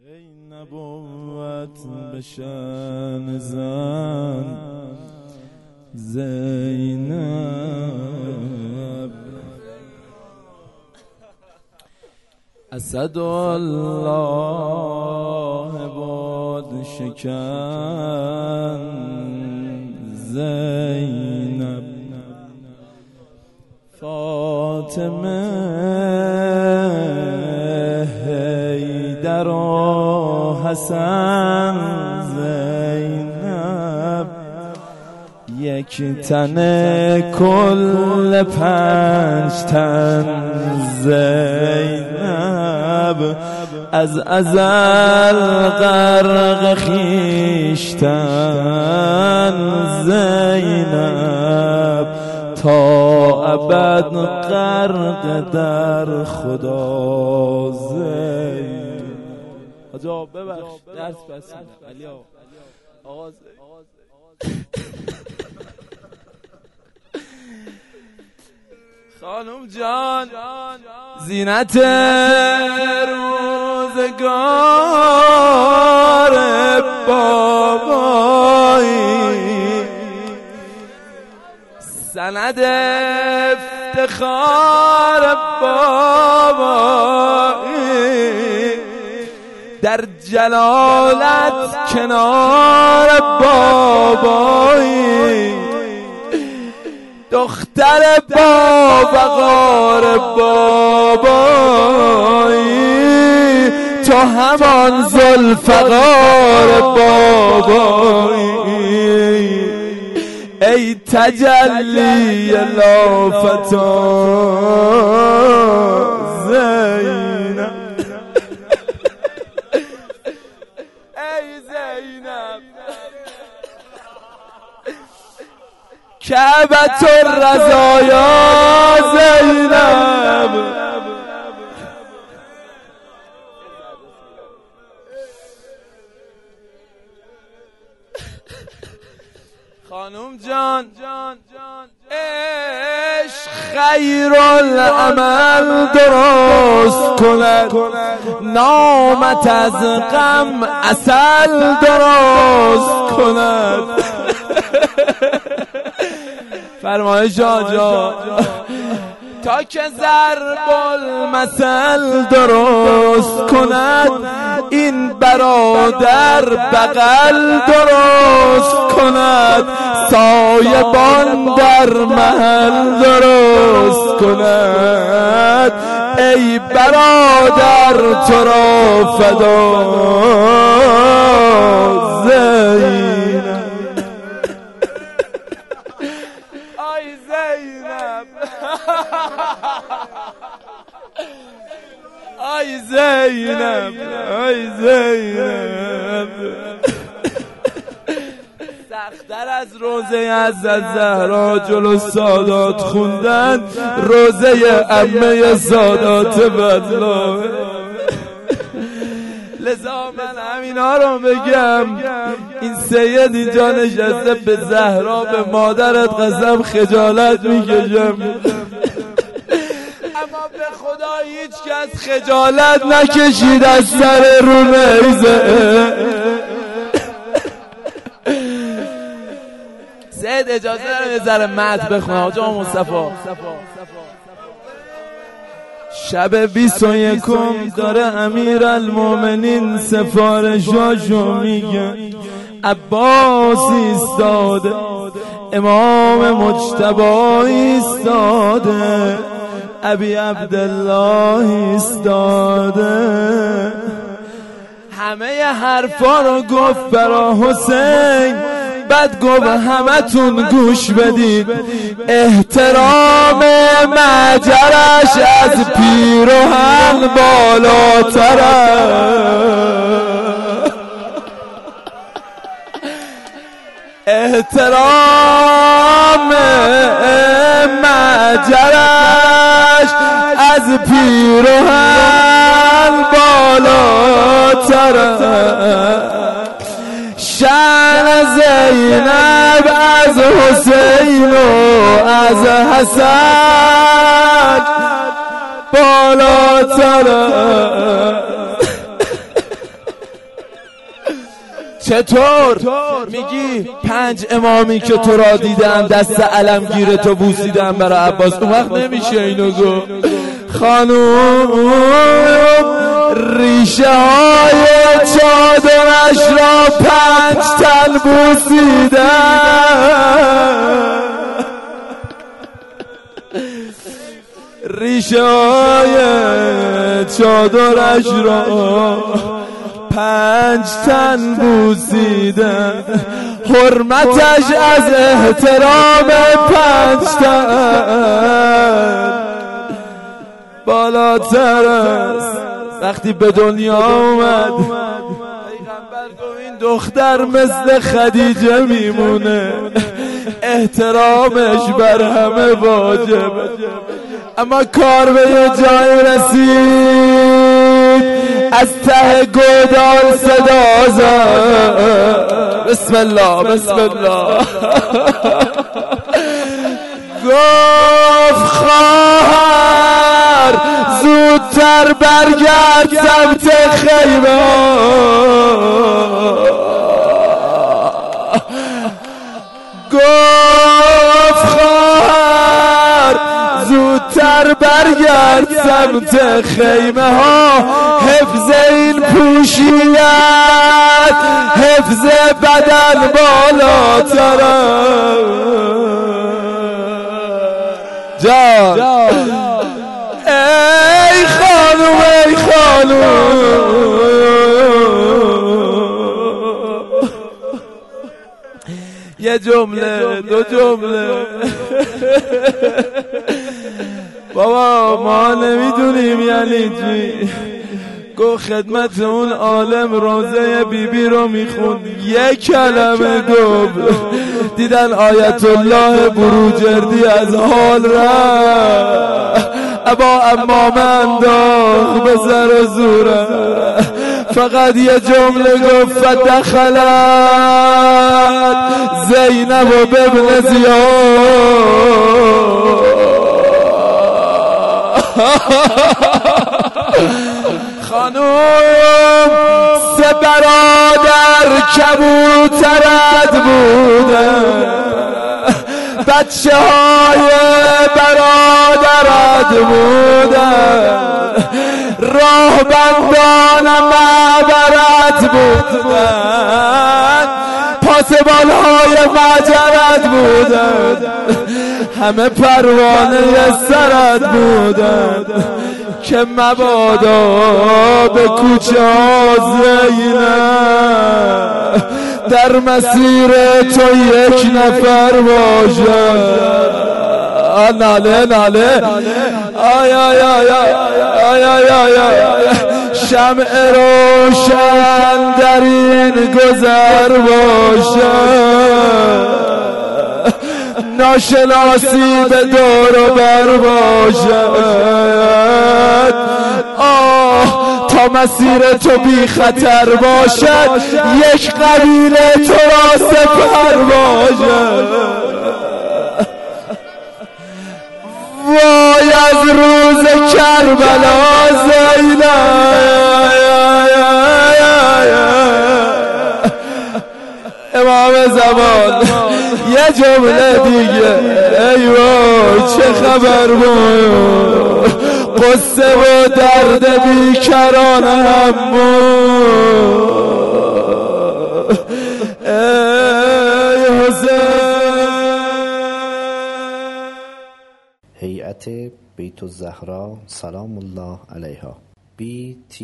ای نبوت بشن زن زینب. اسد الله بود شکن زینب. فاطمه حسن زینب. یک تن کل پنج تن زینب. از ازل غرق خیشتن زینب. تا ابد غرق در خدا زینب. آجا ببخش. درس بس علی آقا. خانم جان. زینت روزگار بابایی. سند افتخار بابایی. در جلالت کنار بابایی. دختر با وقار بابایی. تو همان زلفقار بابایی. ای تجلی لافتا. زینب ای زینب. کعبت الرزایا زینب. خانم جان عشق خیر العمل درست کند. نامت از غم اصل درست کند. فرمایش آجا تا که ضرب المثل درست کند این برادر بغل درست کند. سایبان در محل درست کند. ای برادر تو را فدا. زینب. آی زینب. آی زینب. آی زینب. سختر از روزه از زهرا جلو سادات خوندن روزه امه سادات بدلا لذا من همینا رو بگم این سید اینجا نشسته به زهرا به مادرت قسم خجالت می‌کشم. اما به خدا هیچ کس خجالت نکشید از سر رو نیزه سید اجازه داره یه ذره مد بخونه آجا مصطفی. شب بیست و یکم داره امیر المومنین سفارشاشو میگه. عباس ایستاده. امام مجتبا ایستاده. ابی عبدالله ایستاده. همه حرفا رو گفت برا حسین. بعد گفت همتون گوش بدید. احترام مجرش از پیروهن بالاتره احترام مجرش از پیروهن بالاتره شن زینب از حسین و از حسن. بالاتر. چطور؟ میگی پنج امامی که تو را دیدن دست علمگیر تو بوسیدن برای عباس. اون وقت نمیشه اینو گو خانوم ریشه های چادرش را پنج تن بوسیدن ریشه های چادرش را پنج تن بوسیدن حرمتش از احترام پنج تن. بالاتر است وقتی به دنیا اومد. دختر مثل خدیجه میمونه. احترامش بر همه واجب اما کار به یه جای رسید. از ته گودان صدا بسم الله بسم الله. گفت خواهر زودتر برگرد سمت خیمه. گفت خواهر زودتر برگرد سمت خیمه ها. حفظ این پوشیت حفظ بدن بالاتر. جان. یه جمله دو جمله. بابا ما نمی‌دونیم یعنی چی. گو خدمت اون عالم روزه بیبی بی رو میخون. یک کلمه گو دیدن آیت الله بروجردی از حال را ابا امام انداخ به زوره فقط یه جمله گفت دخلت زینب و ببن زیاد. خانوم سه برادر کبوترت بودن بچه های برادرت بودن راه بندان معبرت بودن پاسبان های مجرت بودن همه پروانه سرت بودن که مبادا به کوچه زینه. در مسیر تو یک نفر باشد ناله ناله آی آی آی آی آی آی آی شمع روشن در این گذر باشد ناشناسی به دور و بر باشد آه تا مسیر تو بی خطر باشد یک قبیله تو را سپر باشد وای از روز کربلا زینب. امام زمان. یه جمله دیگه. ای وای چه خبر بود؟ قصه و درد بیکران هم ای هیئت بیت الزهرا سلام الله علیها. Btzs.ir